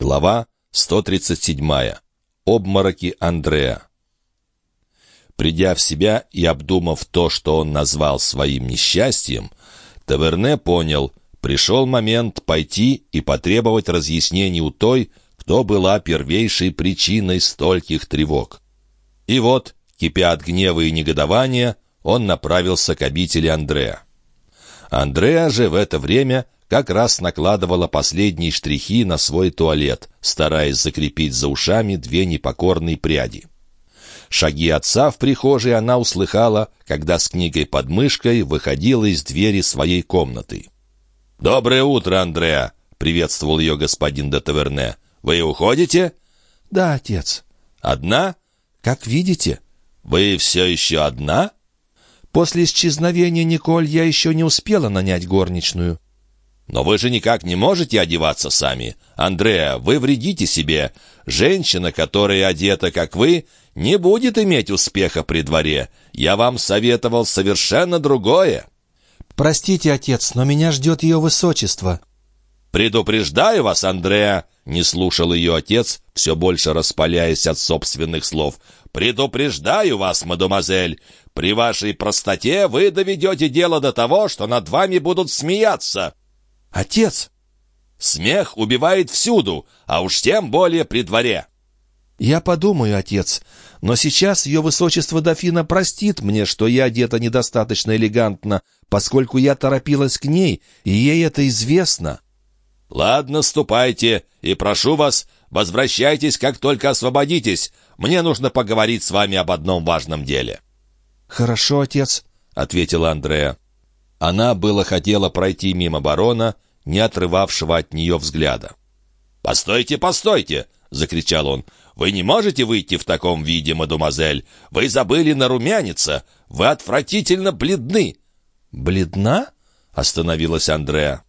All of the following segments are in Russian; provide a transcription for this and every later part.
Глава 137. Обмороки Андрея. Придя в себя и обдумав то, что он назвал своим несчастьем, Таверне понял, пришел момент пойти и потребовать разъяснений у той, кто была первейшей причиной стольких тревог. И вот, кипя от гнева и негодования, он направился к обители Андрея. Андреа же в это время как раз накладывала последние штрихи на свой туалет, стараясь закрепить за ушами две непокорные пряди. Шаги отца в прихожей она услыхала, когда с книгой под мышкой выходила из двери своей комнаты. «Доброе утро, Андреа!» — приветствовал ее господин де Таверне. «Вы уходите?» «Да, отец». «Одна?» «Как видите». «Вы все еще одна?» «После исчезновения Николь я еще не успела нанять горничную». «Но вы же никак не можете одеваться сами. Андреа, вы вредите себе. Женщина, которая одета, как вы, не будет иметь успеха при дворе. Я вам советовал совершенно другое». «Простите, отец, но меня ждет ее высочество». «Предупреждаю вас, Андреа!» — не слушал ее отец, все больше распаляясь от собственных слов. «Предупреждаю вас, мадемуазель! При вашей простоте вы доведете дело до того, что над вами будут смеяться!» «Отец!» «Смех убивает всюду, а уж тем более при дворе!» «Я подумаю, отец, но сейчас ее высочество дофина простит мне, что я одета недостаточно элегантно, поскольку я торопилась к ней, и ей это известно». «Ладно, ступайте, и прошу вас, возвращайтесь, как только освободитесь. Мне нужно поговорить с вами об одном важном деле». «Хорошо, отец», — ответила Андрея. Она было хотела пройти мимо барона, не отрывавшего от нее взгляда. «Постойте, постойте!» — закричал он. «Вы не можете выйти в таком виде, мадемуазель! Вы забыли нарумяниться! Вы отвратительно бледны!» «Бледна?» — остановилась Андреа.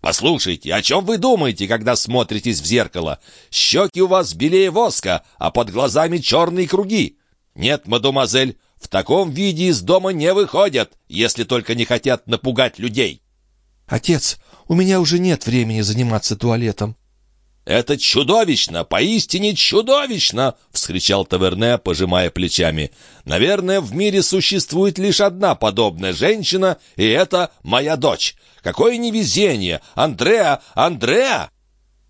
«Послушайте, о чем вы думаете, когда смотритесь в зеркало? Щеки у вас белее воска, а под глазами черные круги. Нет, мадемуазель, в таком виде из дома не выходят, если только не хотят напугать людей». «Отец, у меня уже нет времени заниматься туалетом». «Это чудовищно! Поистине чудовищно!» — вскричал Таверне, пожимая плечами. «Наверное, в мире существует лишь одна подобная женщина, и это моя дочь. Какое невезение! Андреа! Андреа!»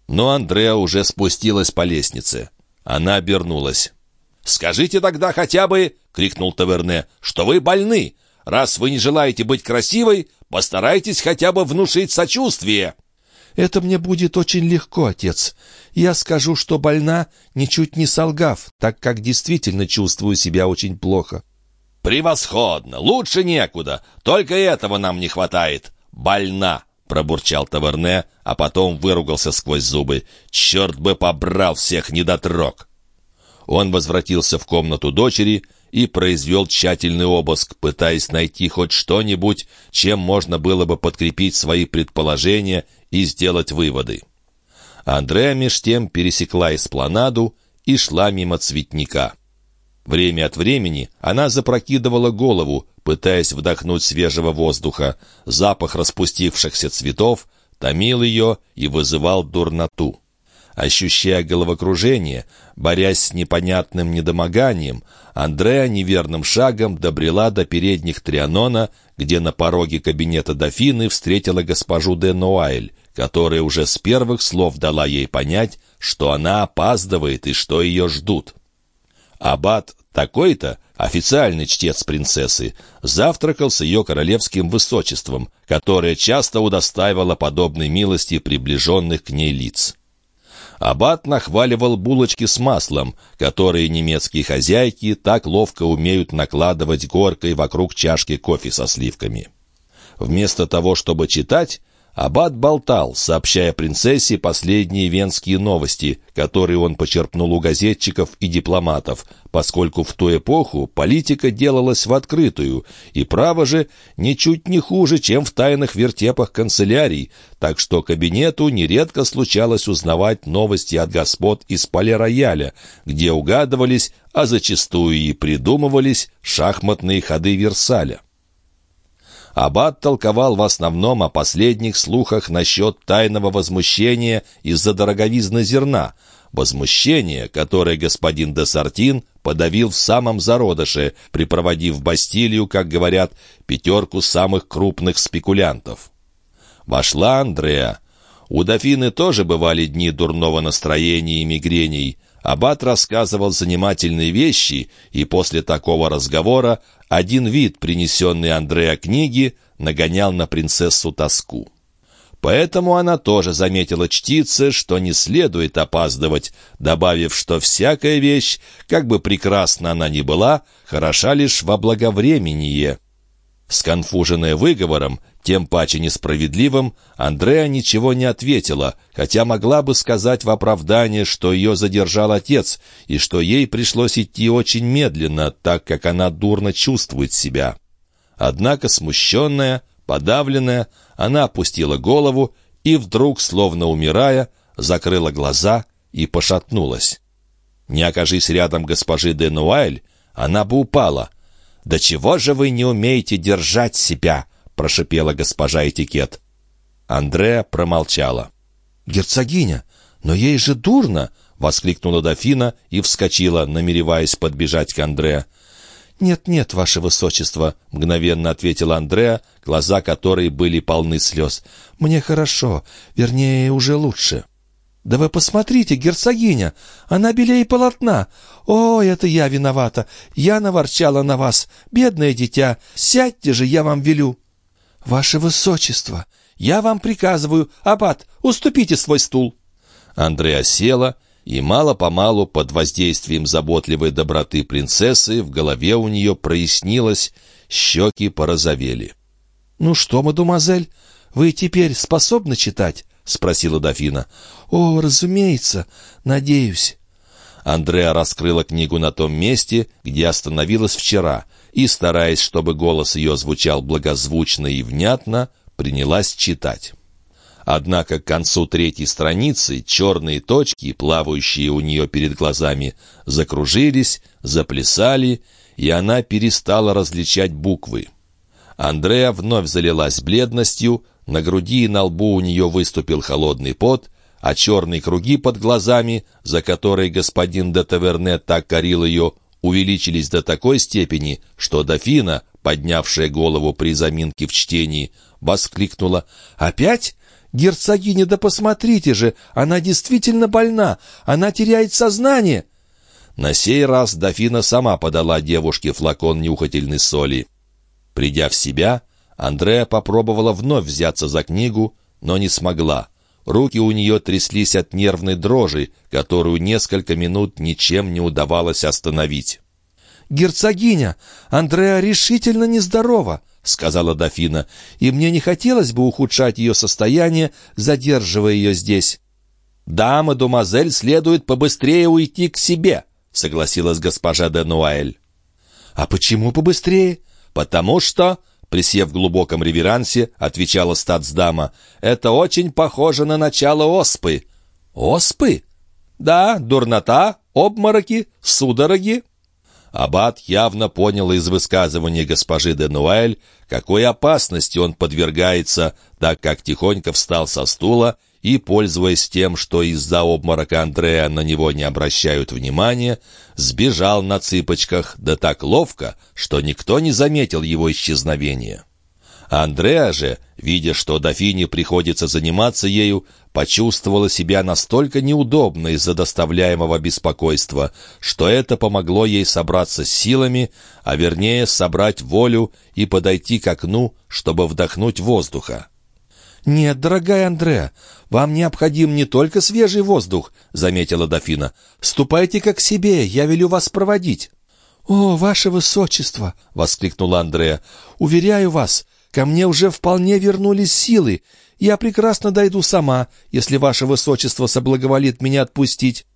Но Андреа уже спустилась по лестнице. Она обернулась. «Скажите тогда хотя бы, — крикнул Таверне, — что вы больны. Раз вы не желаете быть красивой, постарайтесь хотя бы внушить сочувствие». «Это мне будет очень легко, отец. Я скажу, что больна, ничуть не солгав, так как действительно чувствую себя очень плохо». «Превосходно! Лучше некуда. Только этого нам не хватает. Больна!» — пробурчал Таверне, а потом выругался сквозь зубы. «Черт бы побрал всех недотрог!» Он возвратился в комнату дочери и произвел тщательный обыск, пытаясь найти хоть что-нибудь, чем можно было бы подкрепить свои предположения и сделать выводы. Андреа меж тем пересекла эспланаду и шла мимо цветника. Время от времени она запрокидывала голову, пытаясь вдохнуть свежего воздуха. Запах распустившихся цветов томил ее и вызывал дурноту. Ощущая головокружение, борясь с непонятным недомоганием, Андреа неверным шагом добрела до передних Трианона, где на пороге кабинета дофины встретила госпожу де Нуайль, которая уже с первых слов дала ей понять, что она опаздывает и что ее ждут. Аббат такой-то, официальный чтец принцессы, завтракал с ее королевским высочеством, которое часто удостаивало подобной милости приближенных к ней лиц. Аббат нахваливал булочки с маслом, которые немецкие хозяйки так ловко умеют накладывать горкой вокруг чашки кофе со сливками. Вместо того, чтобы читать, Аббат болтал, сообщая принцессе последние венские новости, которые он почерпнул у газетчиков и дипломатов, поскольку в ту эпоху политика делалась в открытую, и право же ничуть не хуже, чем в тайных вертепах канцелярий, так что кабинету нередко случалось узнавать новости от господ из поля-рояля, где угадывались, а зачастую и придумывались шахматные ходы Версаля. Аббат толковал в основном о последних слухах насчет тайного возмущения из-за дороговизны зерна, возмущение, которое господин де подавил в самом зародыше, припроводив в Бастилию, как говорят, пятерку самых крупных спекулянтов. Вошла Андреа. У дофины тоже бывали дни дурного настроения и мигрений. Аббат рассказывал занимательные вещи, и после такого разговора один вид, принесенный Андреа книги, нагонял на принцессу тоску. Поэтому она тоже заметила чтице, что не следует опаздывать, добавив, что всякая вещь, как бы прекрасна она ни была, хороша лишь во благовременье. Сконфуженная выговором, тем паче несправедливым, Андреа ничего не ответила, хотя могла бы сказать в оправдание, что ее задержал отец, и что ей пришлось идти очень медленно, так как она дурно чувствует себя. Однако смущенная, подавленная, она опустила голову и вдруг, словно умирая, закрыла глаза и пошатнулась. Не окажись рядом госпожи де Нуайль, она бы упала — «Да чего же вы не умеете держать себя?» — прошипела госпожа этикет. Андреа промолчала. «Герцогиня, но ей же дурно!» — воскликнула дофина и вскочила, намереваясь подбежать к Андреа. «Нет-нет, ваше высочество», — мгновенно ответил Андреа, глаза которой были полны слез. «Мне хорошо, вернее, уже лучше». «Да вы посмотрите, герцогиня! Она белее полотна! О, это я виновата! Я наворчала на вас! Бедное дитя! Сядьте же, я вам велю!» «Ваше высочество! Я вам приказываю! Аббат, уступите свой стул!» Андреа села, и мало-помалу под воздействием заботливой доброты принцессы в голове у нее прояснилось, щеки порозовели. «Ну что, мадемуазель, вы теперь способны читать?» — спросила дофина. «О, разумеется, надеюсь». Андреа раскрыла книгу на том месте, где остановилась вчера, и, стараясь, чтобы голос ее звучал благозвучно и внятно, принялась читать. Однако к концу третьей страницы черные точки, плавающие у нее перед глазами, закружились, заплясали, и она перестала различать буквы. Андреа вновь залилась бледностью, на груди и на лбу у нее выступил холодный пот, а черные круги под глазами, за которые господин де Таверне так корил ее, увеличились до такой степени, что дофина, поднявшая голову при заминке в чтении, воскликнула «Опять? Герцогиня, да посмотрите же, она действительно больна, она теряет сознание!» На сей раз дофина сама подала девушке флакон нюхательной соли. Придя в себя, Андреа попробовала вновь взяться за книгу, но не смогла. Руки у нее тряслись от нервной дрожи, которую несколько минут ничем не удавалось остановить. «Герцогиня, Андреа решительно нездорова», — сказала дофина, «и мне не хотелось бы ухудшать ее состояние, задерживая ее здесь». «Да, мадемуазель, следует побыстрее уйти к себе», — согласилась госпожа де Нуаэль. «А почему побыстрее?» «Потому что присев в глубоком реверансе, отвечала статсдама. «Это очень похоже на начало оспы». «Оспы?» «Да, дурнота, обмороки, судороги». Аббат явно понял из высказывания госпожи де Нуэль, какой опасности он подвергается, так как тихонько встал со стула и, пользуясь тем, что из-за обморока Андрея на него не обращают внимания, сбежал на цыпочках, да так ловко, что никто не заметил его исчезновения. Андреа же, видя, что дофине приходится заниматься ею, почувствовала себя настолько неудобно из-за доставляемого беспокойства, что это помогло ей собраться с силами, а вернее собрать волю и подойти к окну, чтобы вдохнуть воздуха. «Нет, дорогая Андреа, вам необходим не только свежий воздух», — заметила дофина. «Ступайте-ка к себе, я велю вас проводить». «О, ваше высочество!» — воскликнула Андреа. «Уверяю вас, ко мне уже вполне вернулись силы. Я прекрасно дойду сама, если ваше высочество соблаговолит меня отпустить».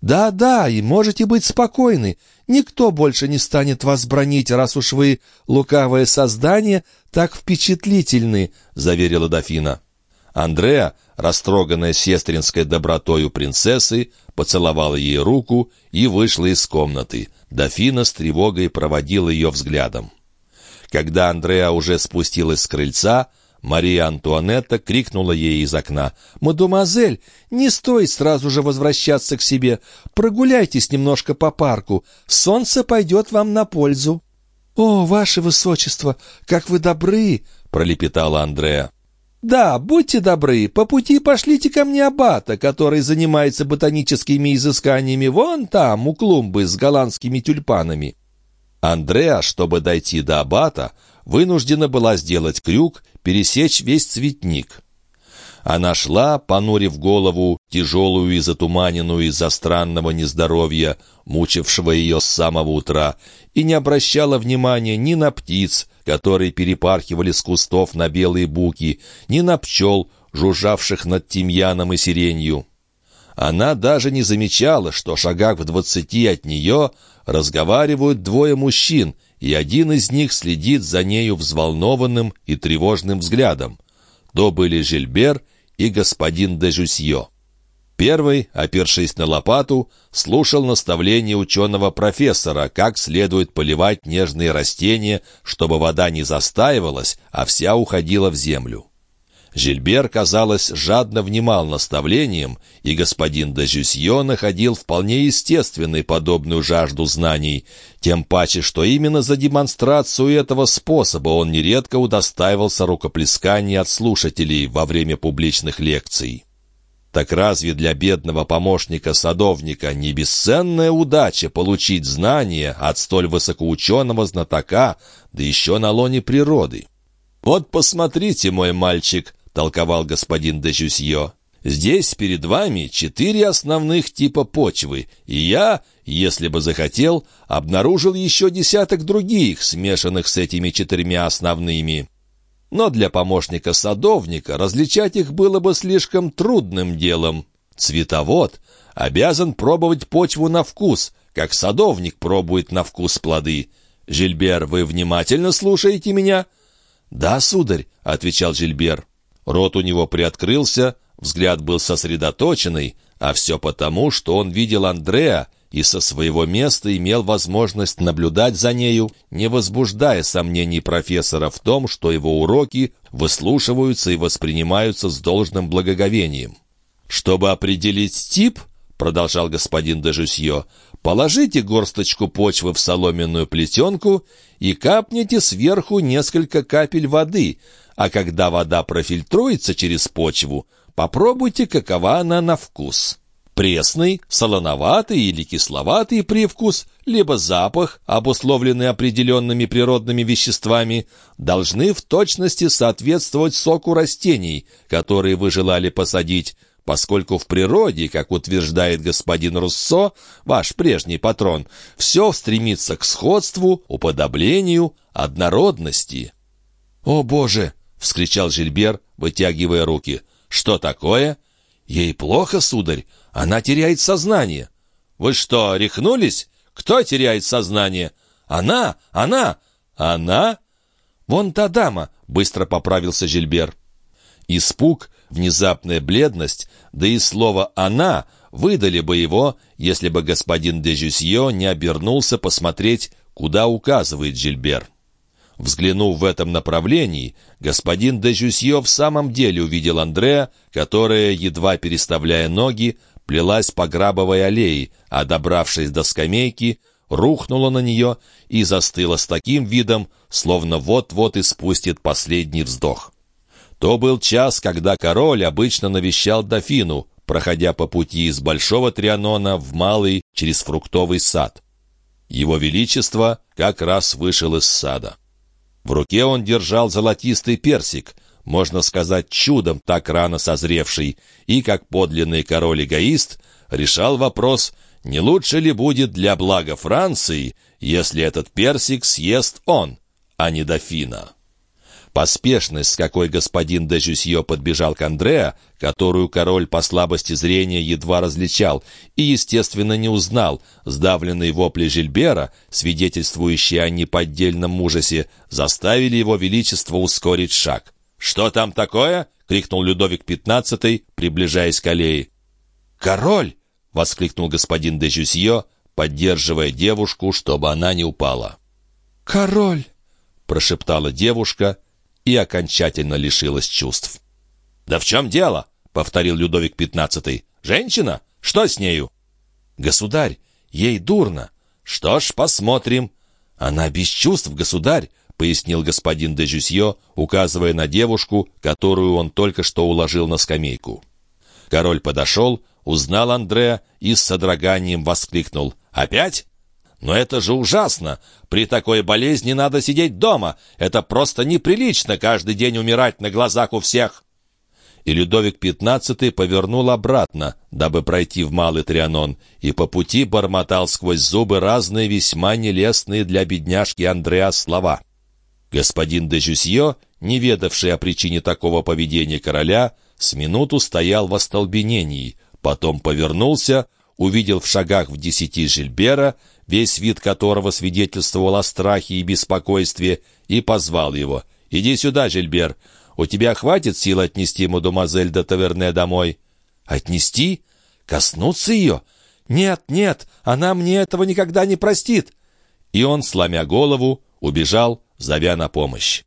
«Да-да, и можете быть спокойны. Никто больше не станет вас бронить, раз уж вы, лукавое создание, так впечатлительны», — заверила дофина. Андреа, растроганная сестринской добротою принцессы, поцеловала ей руку и вышла из комнаты. Дофина с тревогой проводила ее взглядом. Когда Андреа уже спустилась с крыльца, Мария Антуанетта крикнула ей из окна. «Мадемуазель, не стоит сразу же возвращаться к себе. Прогуляйтесь немножко по парку. Солнце пойдет вам на пользу». «О, ваше высочество, как вы добры!» — пролепетала Андреа. «Да, будьте добры, по пути пошлите ко мне аббата, который занимается ботаническими изысканиями вон там, у клумбы с голландскими тюльпанами». Андреа, чтобы дойти до аббата, вынуждена была сделать крюк, пересечь весь цветник. Она шла, понурив голову, тяжелую и затуманенную из-за странного нездоровья, мучившего ее с самого утра, и не обращала внимания ни на птиц, которые перепархивали с кустов на белые буки, ни на пчел, жужжавших над тимьяном и сиренью. Она даже не замечала, что шагах в двадцати от нее разговаривают двое мужчин, и один из них следит за нею взволнованным и тревожным взглядом. То были Жильбер и господин де Жюсье. Первый, опершись на лопату, слушал наставление ученого-профессора, как следует поливать нежные растения, чтобы вода не застаивалась, а вся уходила в землю. Жильбер, казалось, жадно внимал наставлениям, и господин де Жюсье находил вполне естественной подобную жажду знаний, тем паче, что именно за демонстрацию этого способа он нередко удостаивался рукоплесканий от слушателей во время публичных лекций. Так разве для бедного помощника-садовника не бесценная удача получить знания от столь высокоученого знатока, да еще на лоне природы? «Вот посмотрите, мой мальчик», — толковал господин де. «Здесь перед вами четыре основных типа почвы, и я, если бы захотел, обнаружил еще десяток других, смешанных с этими четырьмя основными. Но для помощника садовника различать их было бы слишком трудным делом. Цветовод обязан пробовать почву на вкус, как садовник пробует на вкус плоды. «Жильбер, вы внимательно слушаете меня?» «Да, сударь», — отвечал Жильбер. Рот у него приоткрылся, взгляд был сосредоточенный, а все потому, что он видел Андреа и со своего места имел возможность наблюдать за нею, не возбуждая сомнений профессора в том, что его уроки выслушиваются и воспринимаются с должным благоговением. «Чтобы определить тип, — продолжал господин Дежусье, — положите горсточку почвы в соломенную плетенку и капните сверху несколько капель воды, а когда вода профильтруется через почву, попробуйте, какова она на вкус. Пресный, солоноватый или кисловатый привкус, либо запах, обусловленный определенными природными веществами, должны в точности соответствовать соку растений, которые вы желали посадить, поскольку в природе, как утверждает господин Руссо, ваш прежний патрон, все стремится к сходству, уподоблению, однородности. «О, Боже!» — вскричал Жильбер, вытягивая руки. «Что такое?» «Ей плохо, сударь. Она теряет сознание». «Вы что, рехнулись? Кто теряет сознание?» «Она! Она! Она!» «Вон та дама!» — быстро поправился Жильбер. Испуг, внезапная бледность, да и слово «она» выдали бы его, если бы господин де Жюсье не обернулся посмотреть, куда указывает Жильбер. Взглянув в этом направлении, господин де Жюсье в самом деле увидел Андреа, которая, едва переставляя ноги, плелась по грабовой аллее, а, добравшись до скамейки, рухнула на нее и застыла с таким видом, словно вот-вот испустит последний вздох. То был час, когда король обычно навещал дофину, проходя по пути из Большого Трианона в Малый через фруктовый сад. Его Величество как раз вышел из сада. В руке он держал золотистый персик, можно сказать, чудом так рано созревший, и, как подлинный король-эгоист, решал вопрос, не лучше ли будет для блага Франции, если этот персик съест он, а не дофина. Поспешность, с какой господин де Жюсье подбежал к Андреа, которую король по слабости зрения едва различал, и, естественно, не узнал, сдавленные вопли Жильбера, свидетельствующие о неподдельном ужасе, заставили его величество ускорить шаг. «Что там такое?» — крикнул Людовик XV, приближаясь к аллее. «Король!» — воскликнул господин де Жюсье, поддерживая девушку, чтобы она не упала. «Король!» прошептала девушка и окончательно лишилась чувств. «Да в чем дело?» — повторил Людовик XV. «Женщина? Что с нею?» «Государь, ей дурно». «Что ж, посмотрим». «Она без чувств, государь», — пояснил господин де Жюсье, указывая на девушку, которую он только что уложил на скамейку. Король подошел, узнал Андреа и с содроганием воскликнул. «Опять? Но это же ужасно! При такой болезни надо сидеть дома! Это просто неприлично каждый день умирать на глазах у всех!» И Людовик XV повернул обратно, дабы пройти в Малый Трианон, и по пути бормотал сквозь зубы разные весьма нелестные для бедняжки Андреа слова. Господин де Жюсье, не ведавший о причине такого поведения короля, с минуту стоял в остолбенении, потом повернулся, увидел в шагах в десяти Жильбера, весь вид которого свидетельствовал о страхе и беспокойстве, и позвал его. «Иди сюда, Жильбер, у тебя хватит сил отнести мадемуазель де Таверне домой?» «Отнести? Коснуться ее? Нет, нет, она мне этого никогда не простит!» И он, сломя голову, убежал, зовя на помощь.